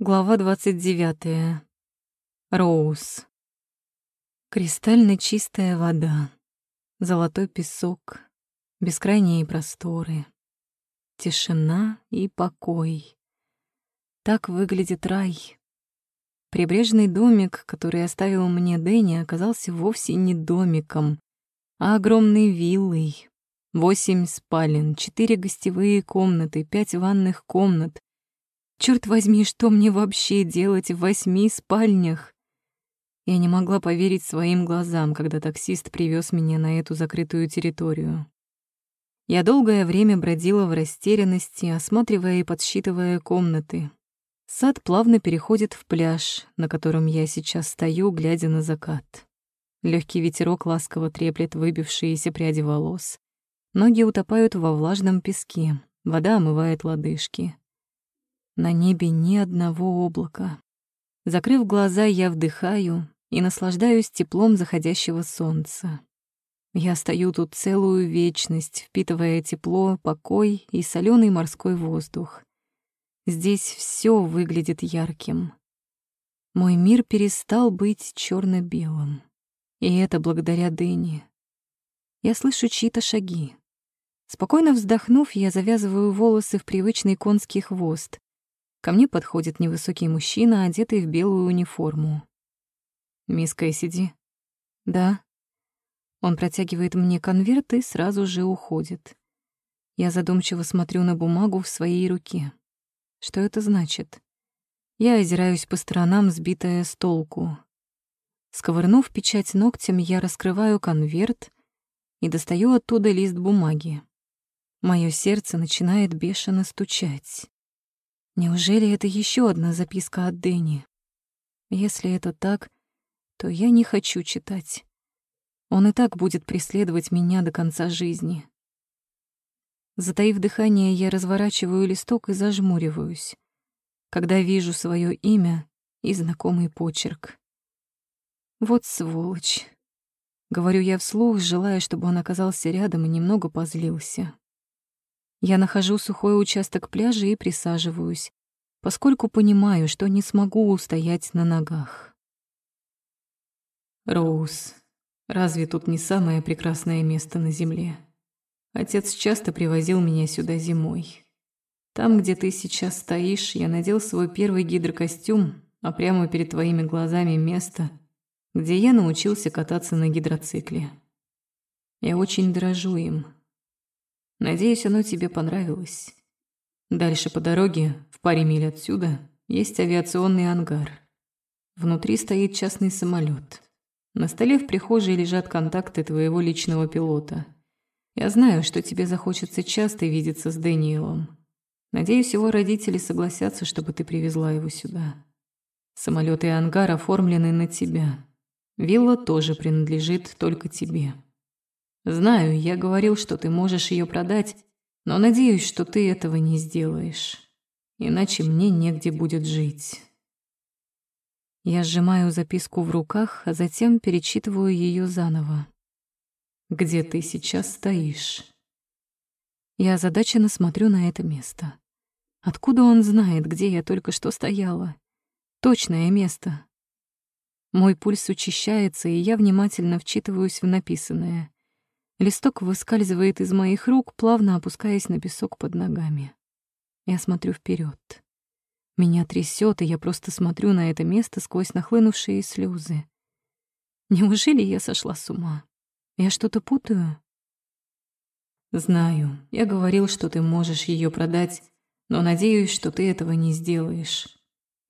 Глава 29. Роуз. Кристально чистая вода, золотой песок, бескрайние просторы, тишина и покой. Так выглядит рай. Прибрежный домик, который оставил мне Дэнни, оказался вовсе не домиком, а огромной виллой. Восемь спален, четыре гостевые комнаты, пять ванных комнат, Черт возьми, что мне вообще делать в восьми спальнях? Я не могла поверить своим глазам, когда таксист привез меня на эту закрытую территорию. Я долгое время бродила в растерянности, осматривая и подсчитывая комнаты. Сад плавно переходит в пляж, на котором я сейчас стою, глядя на закат. Легкий ветерок ласково треплет выбившиеся пряди волос. Ноги утопают во влажном песке, вода омывает лодыжки. На небе ни одного облака. Закрыв глаза, я вдыхаю и наслаждаюсь теплом заходящего солнца. Я стою тут целую вечность, впитывая тепло, покой и соленый морской воздух. Здесь все выглядит ярким. Мой мир перестал быть черно белым И это благодаря Дэнни. Я слышу чьи-то шаги. Спокойно вздохнув, я завязываю волосы в привычный конский хвост. Ко мне подходит невысокий мужчина, одетый в белую униформу. «Мисс Кэссиди?» «Да». Он протягивает мне конверт и сразу же уходит. Я задумчиво смотрю на бумагу в своей руке. Что это значит? Я озираюсь по сторонам, сбитая с толку. Сковырнув печать ногтем, я раскрываю конверт и достаю оттуда лист бумаги. Моё сердце начинает бешено стучать. Неужели это еще одна записка от Дэнни? Если это так, то я не хочу читать. Он и так будет преследовать меня до конца жизни. Затаив дыхание, я разворачиваю листок и зажмуриваюсь, когда вижу свое имя и знакомый почерк. Вот сволочь. Говорю я вслух, желая, чтобы он оказался рядом и немного позлился. Я нахожу сухой участок пляжа и присаживаюсь, поскольку понимаю, что не смогу устоять на ногах. Роуз, разве тут не самое прекрасное место на земле? Отец часто привозил меня сюда зимой. Там, где ты сейчас стоишь, я надел свой первый гидрокостюм, а прямо перед твоими глазами место, где я научился кататься на гидроцикле. Я очень дорожу им, Надеюсь, оно тебе понравилось. Дальше по дороге, в паре миль отсюда, есть авиационный ангар. Внутри стоит частный самолет. На столе в прихожей лежат контакты твоего личного пилота. Я знаю, что тебе захочется часто видеться с Дэниелом. Надеюсь, его родители согласятся, чтобы ты привезла его сюда. Самолет и ангар оформлены на тебя. Вилла тоже принадлежит только тебе. Знаю, я говорил, что ты можешь ее продать, но надеюсь, что ты этого не сделаешь. Иначе мне негде будет жить. Я сжимаю записку в руках, а затем перечитываю ее заново. Где ты сейчас стоишь? Я озадаченно смотрю на это место. Откуда он знает, где я только что стояла? Точное место. Мой пульс учащается, и я внимательно вчитываюсь в написанное. Листок выскальзывает из моих рук, плавно опускаясь на песок под ногами. Я смотрю вперед. Меня трясет, и я просто смотрю на это место сквозь нахлынувшие слезы. Неужели я сошла с ума? Я что-то путаю? Знаю, я говорил, что ты можешь ее продать, но надеюсь, что ты этого не сделаешь.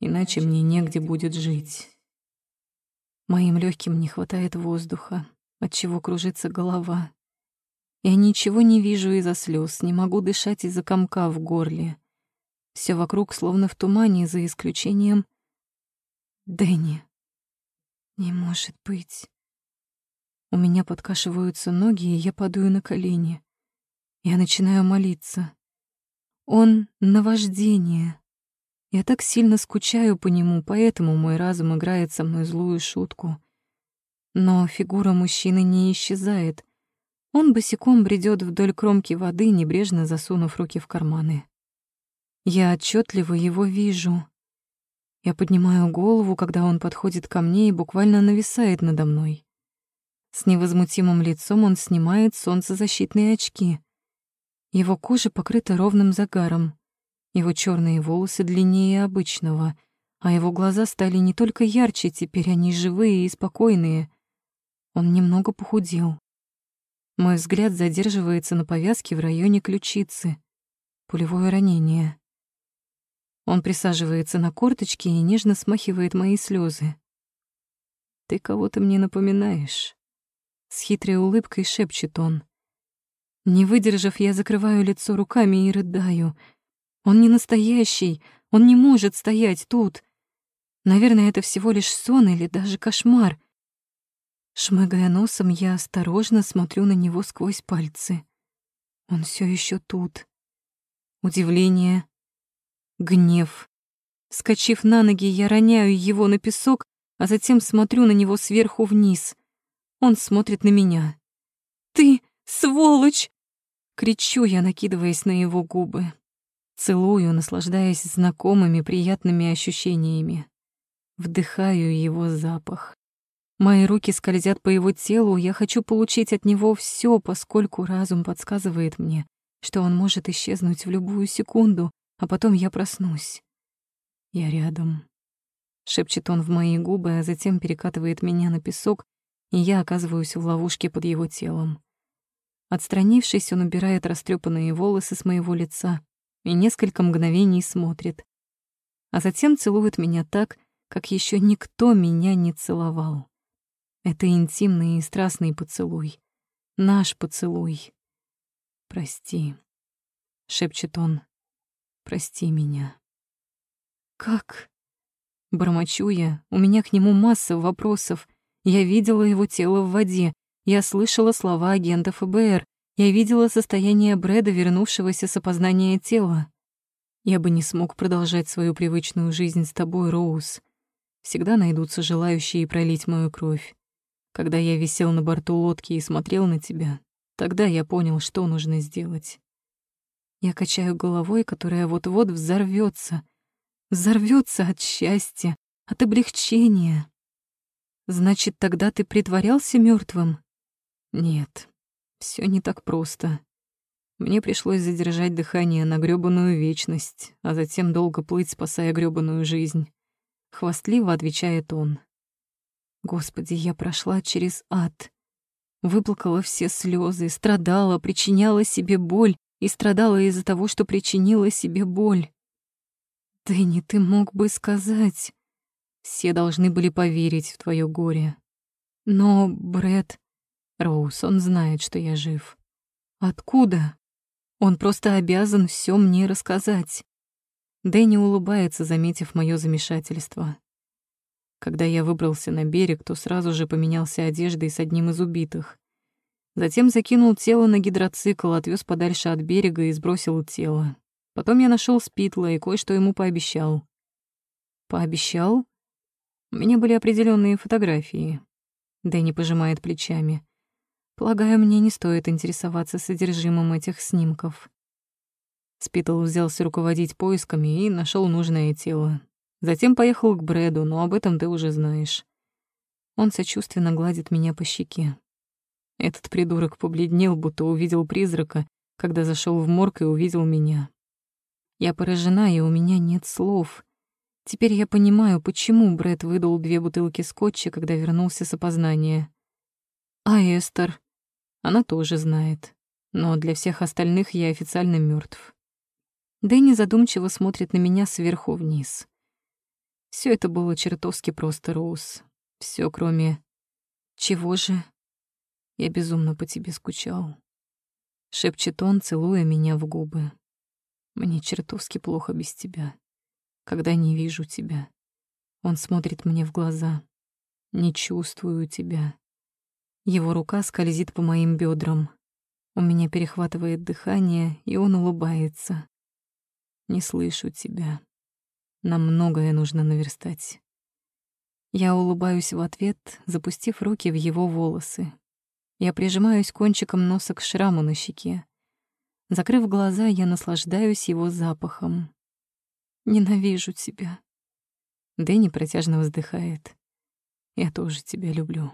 Иначе мне негде будет жить. Моим легким не хватает воздуха, от чего кружится голова. Я ничего не вижу из-за слез, не могу дышать из-за комка в горле. Все вокруг словно в тумане, за исключением... Дэнни. Не может быть. У меня подкашиваются ноги, и я падаю на колени. Я начинаю молиться. Он — наваждение. Я так сильно скучаю по нему, поэтому мой разум играет со мной злую шутку. Но фигура мужчины не исчезает. Он босиком бредет вдоль кромки воды, небрежно засунув руки в карманы. Я отчетливо его вижу. Я поднимаю голову, когда он подходит ко мне и буквально нависает надо мной. С невозмутимым лицом он снимает солнцезащитные очки. Его кожа покрыта ровным загаром. Его черные волосы длиннее обычного, а его глаза стали не только ярче, теперь они живые и спокойные. Он немного похудел. Мой взгляд задерживается на повязке в районе ключицы. Пулевое ранение. Он присаживается на корточки и нежно смахивает мои слезы. «Ты кого-то мне напоминаешь», — с хитрой улыбкой шепчет он. Не выдержав, я закрываю лицо руками и рыдаю. Он не настоящий, он не может стоять тут. Наверное, это всего лишь сон или даже кошмар. Шмыгая носом, я осторожно смотрю на него сквозь пальцы. Он все еще тут. Удивление, гнев. Скочив на ноги, я роняю его на песок, а затем смотрю на него сверху вниз. Он смотрит на меня. «Ты, сволочь!» Кричу я, накидываясь на его губы. Целую, наслаждаясь знакомыми приятными ощущениями. Вдыхаю его запах. Мои руки скользят по его телу, я хочу получить от него все, поскольку разум подсказывает мне, что он может исчезнуть в любую секунду, а потом я проснусь. Я рядом. Шепчет он в мои губы, а затем перекатывает меня на песок, и я оказываюсь в ловушке под его телом. Отстранившись, он убирает растрепанные волосы с моего лица и несколько мгновений смотрит. А затем целует меня так, как еще никто меня не целовал. Это интимный и страстный поцелуй. Наш поцелуй. «Прости», — шепчет он, Прости меня. Как? Бормочу я, у меня к нему масса вопросов. Я видела его тело в воде, я слышала слова агента ФБР, я видела состояние Брэда, вернувшегося с опознания тела. Я бы не смог продолжать свою привычную жизнь с тобой, Роуз. Всегда найдутся желающие пролить мою кровь. Когда я висел на борту лодки и смотрел на тебя, тогда я понял, что нужно сделать. Я качаю головой, которая вот-вот взорвется, взорвется от счастья, от облегчения. Значит, тогда ты притворялся мертвым? Нет, все не так просто. Мне пришлось задержать дыхание на грёбаную вечность, а затем долго плыть, спасая грёбаную жизнь. Хвастливо отвечает он. Господи, я прошла через ад. Выплакала все слезы, страдала, причиняла себе боль, и страдала из-за того, что причинила себе боль. Дэнни, ты мог бы сказать. Все должны были поверить в твое горе. Но Брэд... Роуз, он знает, что я жив. Откуда? Он просто обязан все мне рассказать. Дэнни улыбается, заметив мое замешательство. Когда я выбрался на берег, то сразу же поменялся одеждой с одним из убитых. Затем закинул тело на гидроцикл, отвез подальше от берега и сбросил тело. Потом я нашел Спитла и кое-что ему пообещал. Пообещал? У меня были определенные фотографии. Дэнни пожимает плечами. Полагаю, мне не стоит интересоваться содержимым этих снимков. Спитл взялся руководить поисками и нашел нужное тело. Затем поехал к Брэду, но об этом ты уже знаешь. Он сочувственно гладит меня по щеке. Этот придурок побледнел, будто увидел призрака, когда зашел в морг и увидел меня. Я поражена, и у меня нет слов. Теперь я понимаю, почему Брэд выдал две бутылки скотча, когда вернулся с опознания. А Эстер? Она тоже знает. Но для всех остальных я официально мертв. Дэнни задумчиво смотрит на меня сверху вниз. Все это было чертовски просто, Роуз. Все, кроме... Чего же? Я безумно по тебе скучал. Шепчет он, целуя меня в губы. Мне чертовски плохо без тебя. Когда не вижу тебя. Он смотрит мне в глаза. Не чувствую тебя. Его рука скользит по моим бедрам. У меня перехватывает дыхание, и он улыбается. Не слышу тебя. Нам многое нужно наверстать. Я улыбаюсь в ответ, запустив руки в его волосы, я прижимаюсь кончиком носа к шраму на щеке. Закрыв глаза, я наслаждаюсь его запахом. Ненавижу тебя. Дэнни протяжно вздыхает. Я тоже тебя люблю.